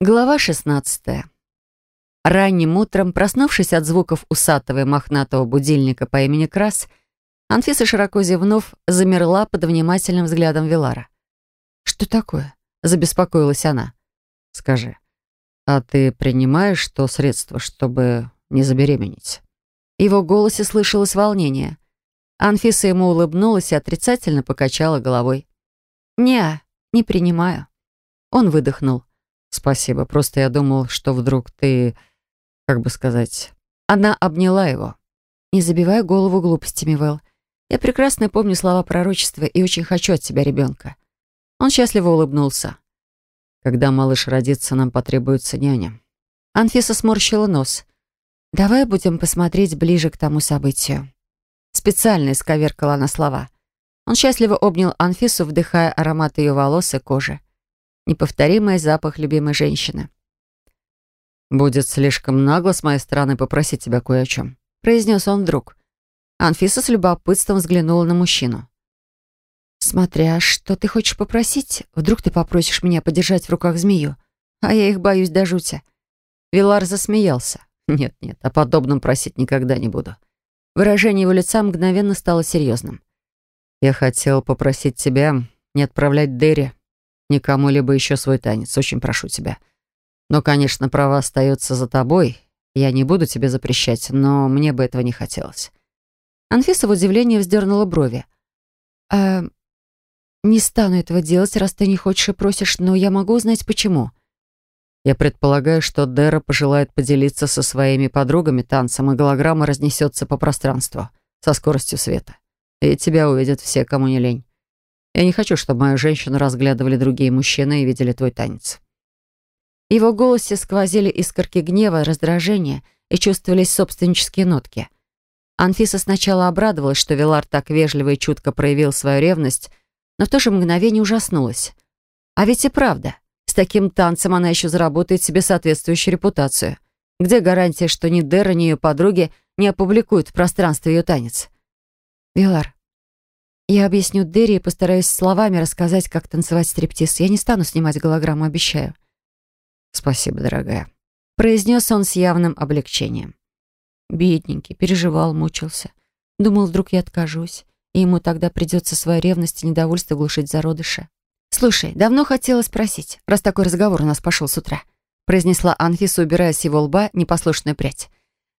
Глава 16. Ранним утром, проснувшись от звуков усатого и мохнатого будильника по имени Крас, Анфиса, широко зевнув, замерла под внимательным взглядом Вилара. «Что такое?» — забеспокоилась она. «Скажи, а ты принимаешь то средство, чтобы не забеременеть?» Его голосе слышалось волнение. Анфиса ему улыбнулась и отрицательно покачала головой. «Не, не принимаю». Он выдохнул. «Спасибо. Просто я думал, что вдруг ты... Как бы сказать...» Она обняла его. «Не забивай голову глупостями, Вэл. Я прекрасно помню слова пророчества и очень хочу от тебя ребенка». Он счастливо улыбнулся. «Когда малыш родится, нам потребуется няня». Анфиса сморщила нос. «Давай будем посмотреть ближе к тому событию». Специально исковеркала она слова. Он счастливо обнял Анфису, вдыхая аромат ее волос и кожи неповторимый запах любимой женщины. «Будет слишком нагло с моей стороны попросить тебя кое о чем», произнес он вдруг. Анфиса с любопытством взглянула на мужчину. «Смотря, что ты хочешь попросить, вдруг ты попросишь меня подержать в руках змею, а я их боюсь до жути». Вилар засмеялся. «Нет-нет, о подобном просить никогда не буду». Выражение его лица мгновенно стало серьезным. «Я хотел попросить тебя не отправлять Дерри никому либо еще свой танец. Очень прошу тебя. Но, конечно, право остается за тобой. Я не буду тебе запрещать, но мне бы этого не хотелось». Анфиса в удивлении вздернула брови. «А не стану этого делать, раз ты не хочешь и просишь, но я могу узнать, почему». Я предполагаю, что Дэра пожелает поделиться со своими подругами танцем, и голограмма разнесется по пространству со скоростью света. И тебя увидят все, кому не лень. Я не хочу, чтобы мою женщину разглядывали другие мужчины и видели твой танец». В его голосе сквозили искорки гнева, раздражения и чувствовались собственнические нотки. Анфиса сначала обрадовалась, что Вилар так вежливо и чутко проявил свою ревность, но в то же мгновение ужаснулась. А ведь и правда, с таким танцем она еще заработает себе соответствующую репутацию. Где гарантия, что ни Дера, ни ее подруги не опубликуют в пространстве ее танец? «Вилар, я объясню Дерри и постараюсь словами рассказать, как танцевать стриптиз. Я не стану снимать голограмму, обещаю. Спасибо, дорогая. Произнес он с явным облегчением. Бедненький, переживал, мучился. Думал, вдруг я откажусь, и ему тогда придется свою ревность и недовольство глушить зародыша. «Слушай, давно хотела спросить, раз такой разговор у нас пошел с утра», произнесла Анфиса, убирая с его лба непослушную прядь.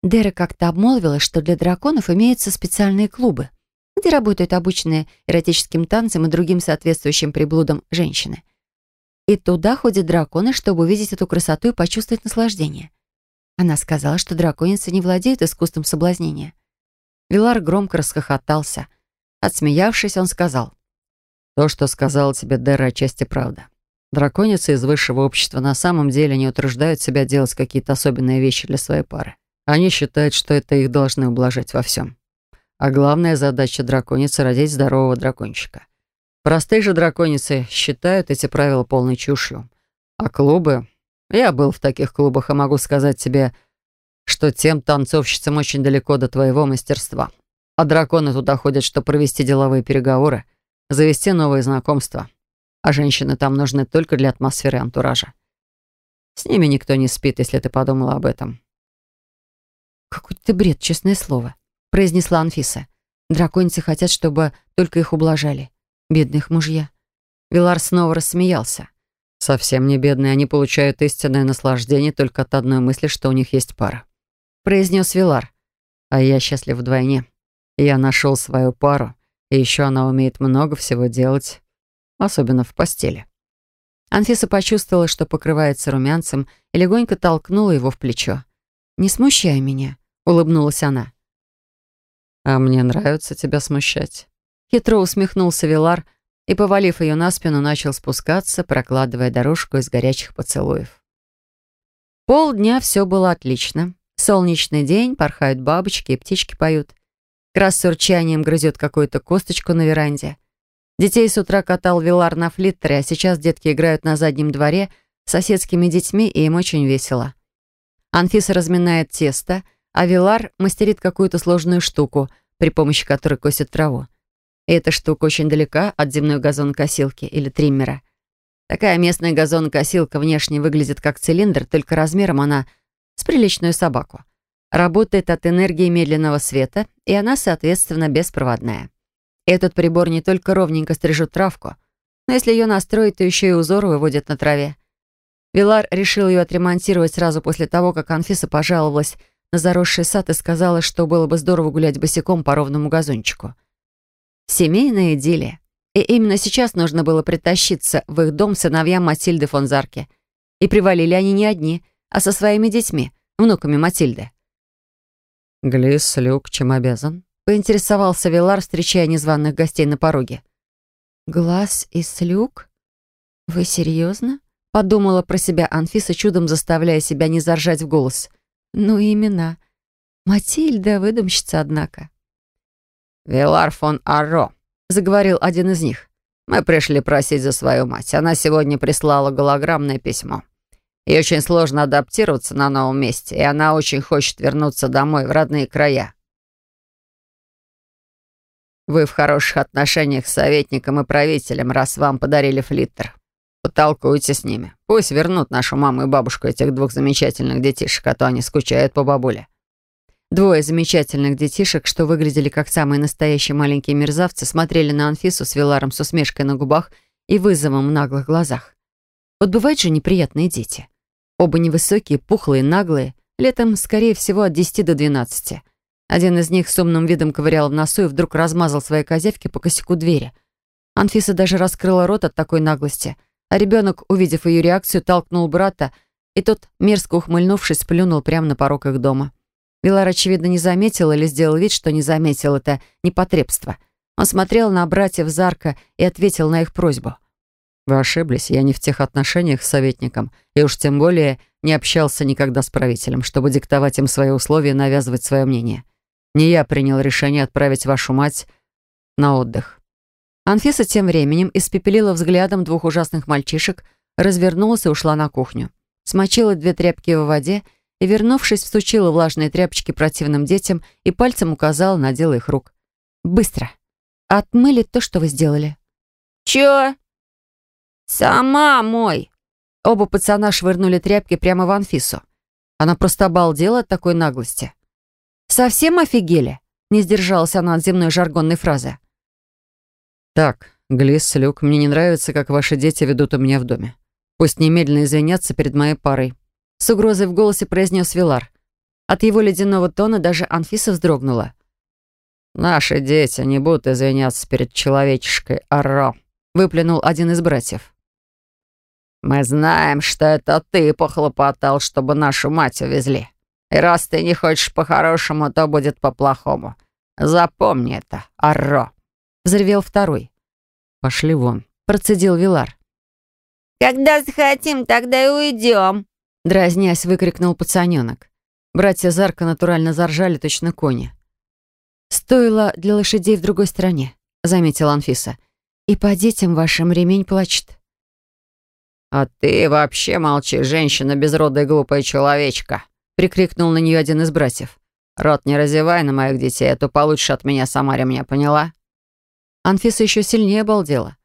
Дера как-то обмолвилась, что для драконов имеются специальные клубы где работают обученные эротическим танцам и другим соответствующим приблудам женщины. И туда ходят драконы, чтобы увидеть эту красоту и почувствовать наслаждение. Она сказала, что драконицы не владеют искусством соблазнения. Вилар громко расхохотался. Отсмеявшись, он сказал. «То, что сказала тебе Дера, отчасти правда. Драконицы из высшего общества на самом деле не утруждают себя делать какие-то особенные вещи для своей пары. Они считают, что это их должны ублажать во всем. А главная задача драконицы — родить здорового дракончика. Простые же драконицы считают эти правила полной чушью. А клубы... Я был в таких клубах и могу сказать тебе, что тем танцовщицам очень далеко до твоего мастерства. А драконы туда ходят, чтобы провести деловые переговоры, завести новые знакомства. А женщины там нужны только для атмосферы антуража. С ними никто не спит, если ты подумала об этом. Какой-то бред, честное слово произнесла Анфиса. Драконицы хотят, чтобы только их ублажали. Бедных мужья. Вилар снова рассмеялся. Совсем не бедные, они получают истинное наслаждение только от одной мысли, что у них есть пара. Произнес Вилар. А я счастлив вдвойне. Я нашел свою пару, и еще она умеет много всего делать, особенно в постели. Анфиса почувствовала, что покрывается румянцем, и легонько толкнула его в плечо. «Не смущай меня», — улыбнулась она. «А мне нравится тебя смущать». Хитро усмехнулся Вилар и, повалив ее на спину, начал спускаться, прокладывая дорожку из горячих поцелуев. Полдня все было отлично. Солнечный день, порхают бабочки и птички поют. Крас с урчанием грызет какую-то косточку на веранде. Детей с утра катал Вилар на флиттере, а сейчас детки играют на заднем дворе с соседскими детьми, и им очень весело. Анфиса разминает тесто — а Вилар мастерит какую-то сложную штуку, при помощи которой косит траву. И эта штука очень далека от земной газонокосилки или триммера. Такая местная газонокосилка внешне выглядит как цилиндр, только размером она с приличную собаку. Работает от энергии медленного света, и она, соответственно, беспроводная. Этот прибор не только ровненько стрижет травку, но если ее настроить, то еще и узоры выводит на траве. Вилар решил ее отремонтировать сразу после того, как Анфиса пожаловалась на заросший сад и сказала, что было бы здорово гулять босиком по ровному газончику. Семейная идиллия. И именно сейчас нужно было притащиться в их дом сыновьям Матильды фон Зарке. И привалили они не одни, а со своими детьми, внуками Матильды. «Глис, Люк, чем обязан?» — поинтересовался Вилар, встречая незваных гостей на пороге. «Глаз и слюк? Вы серьезно?» — подумала про себя Анфиса, чудом заставляя себя не заржать в голос. «Ну, имена. Матильда — выдумщица, однако». «Вилар фон Арро», — заговорил один из них. «Мы пришли просить за свою мать. Она сегодня прислала голограммное письмо. Ей очень сложно адаптироваться на новом месте, и она очень хочет вернуться домой, в родные края. Вы в хороших отношениях с советником и правителем, раз вам подарили флиттер. Потолкуйте с ними. Пусть вернут нашу маму и бабушку этих двух замечательных детишек, а то они скучают по бабуле». Двое замечательных детишек, что выглядели как самые настоящие маленькие мерзавцы, смотрели на Анфису с Виларом с усмешкой на губах и вызовом в наглых глазах. Вот бывают же неприятные дети. Оба невысокие, пухлые, наглые, летом, скорее всего, от 10 до 12. Один из них с умным видом ковырял в носу и вдруг размазал свои козявки по косяку двери. Анфиса даже раскрыла рот от такой наглости, а ребенок, увидев ее реакцию, толкнул брата, и тот, мерзко ухмыльнувшись, плюнул прямо на порог их дома. Вилар, очевидно, не заметил или сделал вид, что не заметил это непотребство. Он смотрел на братьев Зарка и ответил на их просьбу — вы ошиблись, я не в тех отношениях с советником, и уж тем более не общался никогда с правителем, чтобы диктовать им свои условия и навязывать свое мнение. Не я принял решение отправить вашу мать на отдых. Анфиса тем временем испепелила взглядом двух ужасных мальчишек, развернулась и ушла на кухню. Смочила две тряпки в воде и, вернувшись, всучила влажные тряпочки противным детям и пальцем указала на дело их рук. «Быстро! Отмыли то, что вы сделали». «Чё?» «Сама мой!» Оба пацана швырнули тряпки прямо в Анфису. Она просто обалдела от такой наглости. «Совсем офигели?» Не сдержалась она от земной жаргонной фразы. «Так, Глис, Люк, мне не нравится, как ваши дети ведут у меня в доме. Пусть немедленно извинятся перед моей парой». С угрозой в голосе произнес Вилар. От его ледяного тона даже Анфиса вздрогнула. «Наши дети не будут извиняться перед человечешкой Арро», выплюнул один из братьев. «Мы знаем, что это ты похлопотал, чтобы нашу мать увезли. И раз ты не хочешь по-хорошему, то будет по-плохому. Запомни это, Арро!» Взревел второй. «Пошли вон», — процедил Вилар. «Когда захотим, тогда и уйдем», — дразнясь, выкрикнул пацаненок. Братья Зарка натурально заржали точно кони. «Стоило для лошадей в другой стране», — заметила Анфиса. «И по детям вашим ремень плачет». «А ты вообще молчи, женщина безродая глупая человечка!» прикрикнул на нее один из братьев. «Рот не разевай на моих детей, а то получишь от меня сама ремня, поняла?» Анфиса еще сильнее обалдела.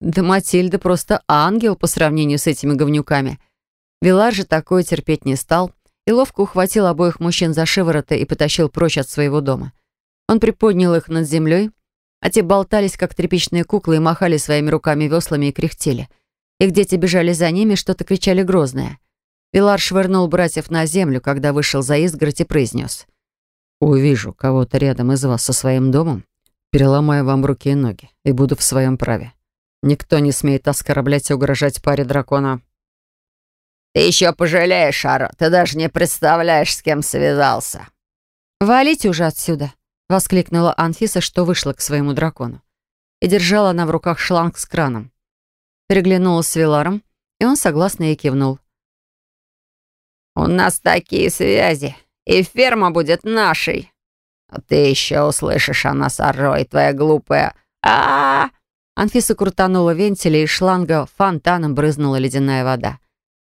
Да Матильда просто ангел по сравнению с этими говнюками. Вилар же такое терпеть не стал и ловко ухватил обоих мужчин за шивороты и потащил прочь от своего дома. Он приподнял их над землей, а те болтались, как тряпичные куклы, и махали своими руками веслами и кряхтели. Их дети бежали за ними, что-то кричали грозное. Вилар швырнул братьев на землю, когда вышел за изгородь и произнес. «Увижу кого-то рядом из вас со своим домом, переломаю вам руки и ноги и буду в своем праве. Никто не смеет оскорблять и угрожать паре дракона». «Ты еще пожалеешь, Шаро, ты даже не представляешь, с кем связался». «Валите уже отсюда», — воскликнула Анфиса, что вышла к своему дракону. И держала она в руках шланг с краном. Переглянулась с Виларом, и он согласно ей кивнул. «У нас такие связи, и ферма будет нашей. А ты еще услышишь о нас, Аррой, твоя глупая... а, -а, -а Анфиса крутанула вентиля, и шланга фонтаном брызнула ледяная вода.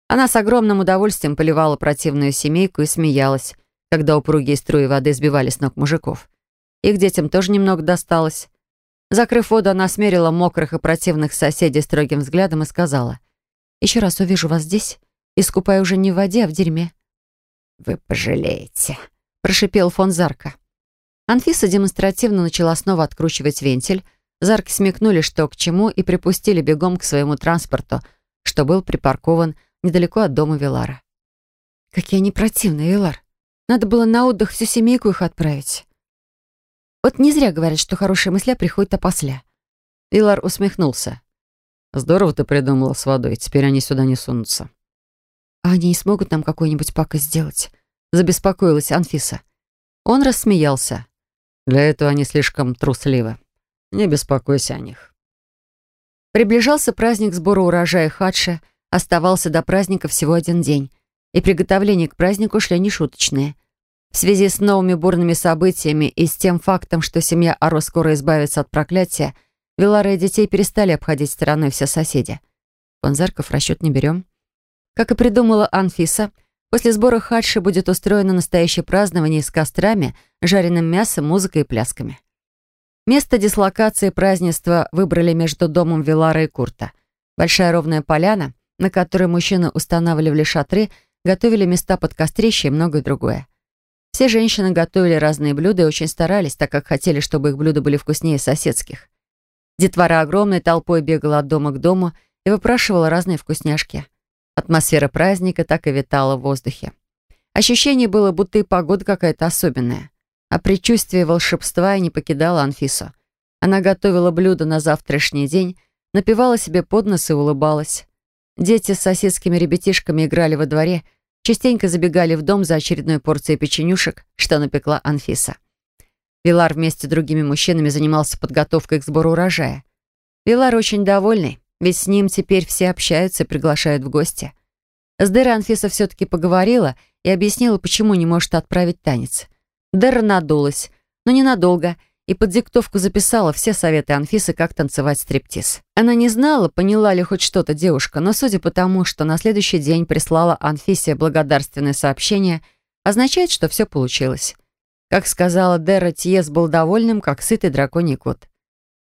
Она с огромным удовольствием поливала противную семейку и смеялась, когда упругие струи воды сбивали с ног мужиков. Их детям тоже немного досталось. Закрыв воду, она смерила мокрых и противных соседей строгим взглядом и сказала. Еще раз увижу вас здесь, искупаю уже не в воде, а в дерьме». «Вы пожалеете», — прошипел фон Зарка. Анфиса демонстративно начала снова откручивать вентиль. Зарки смекнули, что к чему, и припустили бегом к своему транспорту, что был припаркован недалеко от дома Вилара. «Какие они противные, Вилар. Надо было на отдых всю семейку их отправить». Вот не зря говорят, что хорошие мысли приходят опосля. Вилар усмехнулся. «Здорово ты придумала с водой, теперь они сюда не сунутся». «А они не смогут нам какую-нибудь пакость сделать?» Забеспокоилась Анфиса. Он рассмеялся. «Для этого они слишком трусливы. Не беспокойся о них». Приближался праздник сбора урожая хадша, оставался до праздника всего один день, и приготовления к празднику шли нешуточные. В связи с новыми бурными событиями и с тем фактом, что семья Аро скоро избавится от проклятия, Вилара и детей перестали обходить стороной все соседи. Понзарков в расчет не берем. Как и придумала Анфиса, после сбора хадши будет устроено настоящее празднование с кострами, жареным мясом, музыкой и плясками. Место дислокации празднества выбрали между домом Вилара и Курта. Большая ровная поляна, на которой мужчины устанавливали шатры, готовили места под кострище и многое другое. Все женщины готовили разные блюда и очень старались, так как хотели, чтобы их блюда были вкуснее соседских. Детвора огромной толпой бегала от дома к дому и выпрашивала разные вкусняшки. Атмосфера праздника так и витала в воздухе. Ощущение было, будто и погода какая-то особенная. А предчувствие волшебства и не покидало Анфису. Она готовила блюда на завтрашний день, напивала себе под нос и улыбалась. Дети с соседскими ребятишками играли во дворе, частенько забегали в дом за очередной порцией печенюшек, что напекла Анфиса. Вилар вместе с другими мужчинами занимался подготовкой к сбору урожая. Вилар очень довольный, ведь с ним теперь все общаются и приглашают в гости. С Дерой Анфиса все-таки поговорила и объяснила, почему не может отправить танец. Дера надулась, но ненадолго, и под диктовку записала все советы Анфисы, как танцевать стриптиз. Она не знала, поняла ли хоть что-то девушка, но судя по тому, что на следующий день прислала Анфисе благодарственное сообщение, означает, что все получилось. Как сказала Дера, Тьес был довольным, как сытый драконий кот.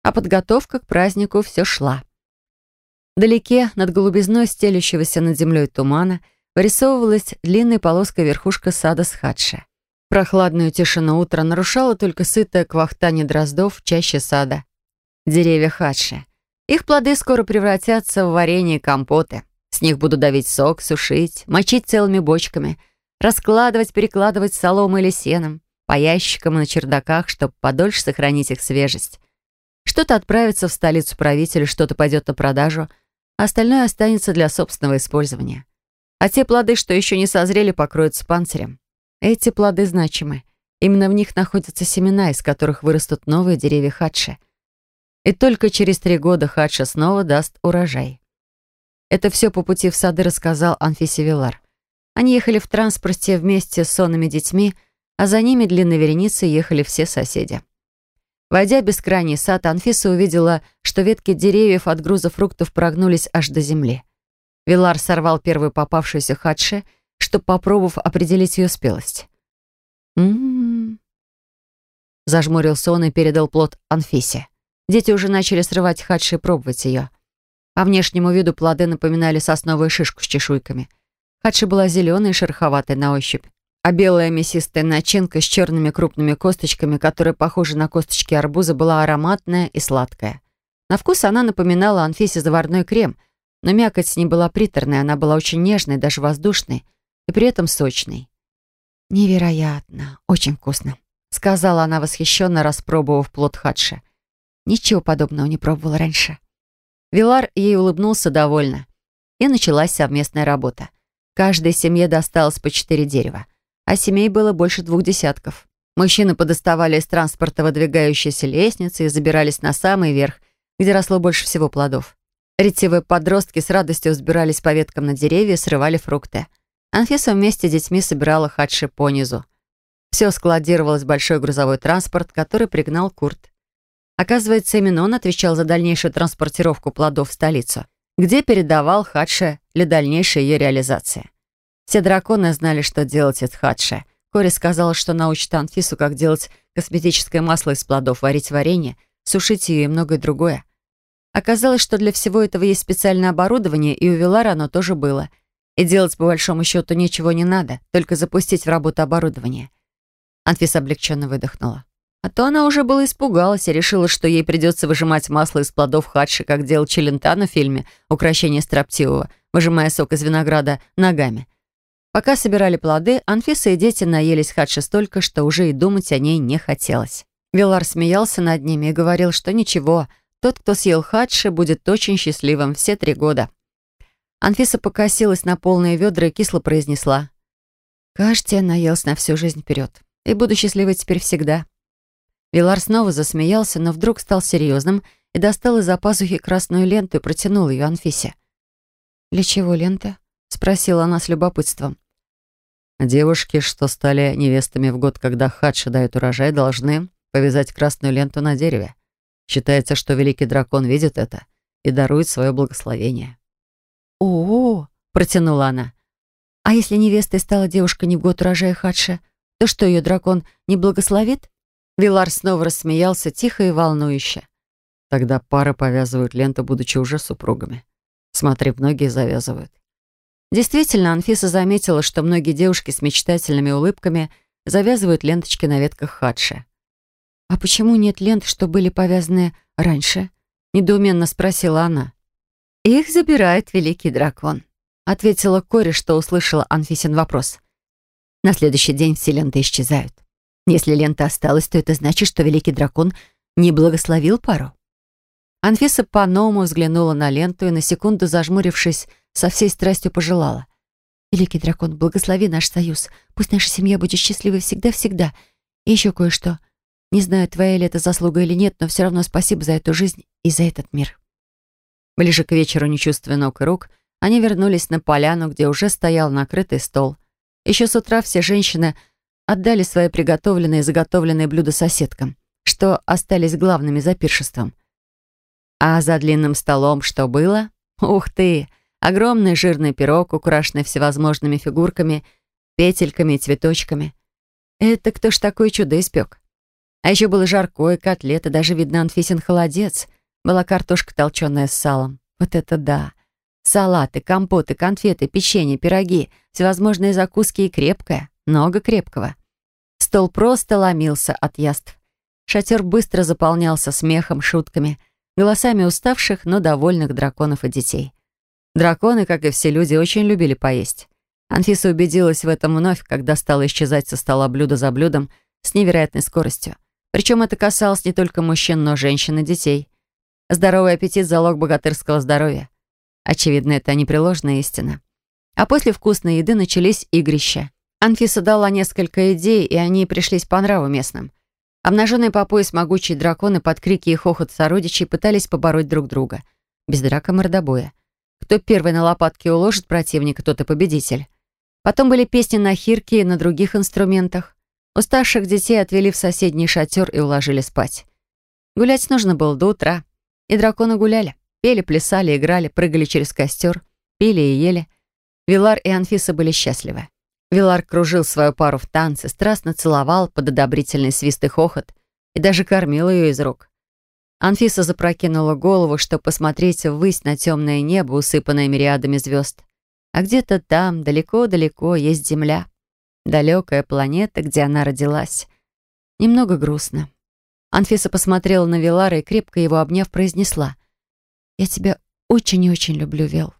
А подготовка к празднику все шла. Вдалеке, над голубизной стелющегося над землей тумана, вырисовывалась длинная полоска верхушка сада с хадша. Прохладную тишину утра нарушало только сытое квахтание дроздов чаще сада. Деревья хадши. Их плоды скоро превратятся в варенье и компоты. С них буду давить сок, сушить, мочить целыми бочками, раскладывать, перекладывать соломой или сеном по ящикам и на чердаках, чтобы подольше сохранить их свежесть. Что-то отправится в столицу правителя, что-то пойдет на продажу, остальное останется для собственного использования. А те плоды, что еще не созрели, покроются панцирем. Эти плоды значимы. Именно в них находятся семена, из которых вырастут новые деревья хадши. И только через три года хадша снова даст урожай. Это все по пути в сады рассказал Анфисе Вилар. Они ехали в транспорте вместе с сонными детьми, а за ними длинной вереницей ехали все соседи. Войдя в бескрайний сад, Анфиса увидела, что ветки деревьев от груза фруктов прогнулись аж до земли. Вилар сорвал первую попавшуюся хадше, чтобы, попробовав определить ее спелость. «М-м-м», зажмурился он и передал плод Анфисе. Дети уже начали срывать хадши и пробовать ее. По внешнему виду плоды напоминали сосновую шишку с чешуйками. Хадши была зеленой и шероховатой на ощупь а белая мясистая начинка с черными крупными косточками, которые похожи на косточки арбуза, была ароматная и сладкая. На вкус она напоминала Анфисе заварной крем, но мякоть не была приторной, она была очень нежной, даже воздушной, и при этом сочной. «Невероятно, очень вкусно», — сказала она восхищенно, распробовав плод хадши. «Ничего подобного не пробовала раньше». Вилар ей улыбнулся довольно. И началась совместная работа. Каждой семье досталось по четыре дерева а семей было больше двух десятков. Мужчины подоставали из транспорта выдвигающиеся лестницы и забирались на самый верх, где росло больше всего плодов. Ретивые подростки с радостью взбирались по веткам на деревья и срывали фрукты. Анфиса вместе с детьми собирала хадши понизу. Все складировалось в большой грузовой транспорт, который пригнал Курт. Оказывается, именно он отвечал за дальнейшую транспортировку плодов в столицу, где передавал хадше для дальнейшей ее реализации. Все драконы знали, что делать от хадши. Кори сказала, что научит Анфису, как делать косметическое масло из плодов, варить варенье, сушить ее и многое другое. Оказалось, что для всего этого есть специальное оборудование, и у Вилара оно тоже было. И делать, по большому счету, ничего не надо, только запустить в работу оборудование. Анфиса облегченно выдохнула. А то она уже была испугалась и решила, что ей придется выжимать масло из плодов хатши, как делал Челентано в фильме «Укращение строптивого», выжимая сок из винограда ногами. Пока собирали плоды, Анфиса и дети наелись хатши столько, что уже и думать о ней не хотелось. Вилар смеялся над ними и говорил, что ничего, тот, кто съел хатши, будет очень счастливым все три года. Анфиса покосилась на полные ведра и кисло произнесла. «Кажется, я наелся на всю жизнь вперед. И буду счастливой теперь всегда». Вилар снова засмеялся, но вдруг стал серьезным и достал из-за пазухи красную ленту и протянул ее Анфисе. «Для чего лента?» — спросила она с любопытством. Девушки, что стали невестами в год, когда Хадши дает урожай, должны повязать красную ленту на дереве. Считается, что великий дракон видит это и дарует свое благословение. «О-о-о!» — протянула она. «А если невестой стала девушка не в год урожая Хадша, то что, ее дракон не благословит?» Вилар снова рассмеялся тихо и волнующе. Тогда пары повязывают ленту, будучи уже супругами. Смотри, многие завязывают. Действительно, Анфиса заметила, что многие девушки с мечтательными улыбками завязывают ленточки на ветках хадши. «А почему нет лент, что были повязаны раньше?» — недоуменно спросила она. «Их забирает великий дракон», — ответила Кори, что услышала Анфисин вопрос. «На следующий день все ленты исчезают. Если лента осталась, то это значит, что великий дракон не благословил пару». Анфиса по-новому взглянула на ленту и, на секунду зажмурившись, со всей страстью пожелала. «Великий дракон, благослови наш союз. Пусть наша семья будет счастливой всегда-всегда. И еще кое-что. Не знаю, твоя ли это заслуга или нет, но все равно спасибо за эту жизнь и за этот мир». Ближе к вечеру, не чувствуя ног и рук, они вернулись на поляну, где уже стоял накрытый стол. Еще с утра все женщины отдали свои приготовленные и заготовленные блюда соседкам, что остались главными за пиршеством. А за длинным столом что было? Ух ты! Огромный жирный пирог, украшенный всевозможными фигурками, петельками и цветочками. Это кто ж такое чудо испек? А еще было жаркое, котлета, даже видно Анфисин холодец. Была картошка толченая с салом. Вот это да! Салаты, компоты, конфеты, печенье, пироги, всевозможные закуски и крепкое, много крепкого. Стол просто ломился от яств. Шатер быстро заполнялся смехом, шутками, голосами уставших, но довольных драконов и детей. Драконы, как и все люди, очень любили поесть. Анфиса убедилась в этом вновь, когда стала исчезать со стола блюдо за блюдом с невероятной скоростью. Причем это касалось не только мужчин, но женщин и детей. Здоровый аппетит – залог богатырского здоровья. Очевидно, это непреложная истина. А после вкусной еды начались игрища. Анфиса дала несколько идей, и они пришлись по нраву местным. Обнаженные по пояс могучие драконы под крики и хохот сородичей пытались побороть друг друга. Без драка мордобоя. Кто первый на лопатки уложит противника, тот и победитель. Потом были песни на хирке и на других инструментах. Уставших детей отвели в соседний шатер и уложили спать. Гулять нужно было до утра. И драконы гуляли. Пели, плясали, играли, прыгали через костер, пили и ели. Вилар и Анфиса были счастливы. Вилар кружил свою пару в танце, страстно целовал под одобрительный свист и хохот и даже кормил ее из рук. Анфиса запрокинула голову, чтобы посмотреть ввысь на темное небо, усыпанное мириадами звезд. А где-то там, далеко-далеко, есть Земля. Далекая планета, где она родилась. Немного грустно. Анфиса посмотрела на Вилара и, крепко его обняв, произнесла. «Я тебя очень и очень люблю, Вел».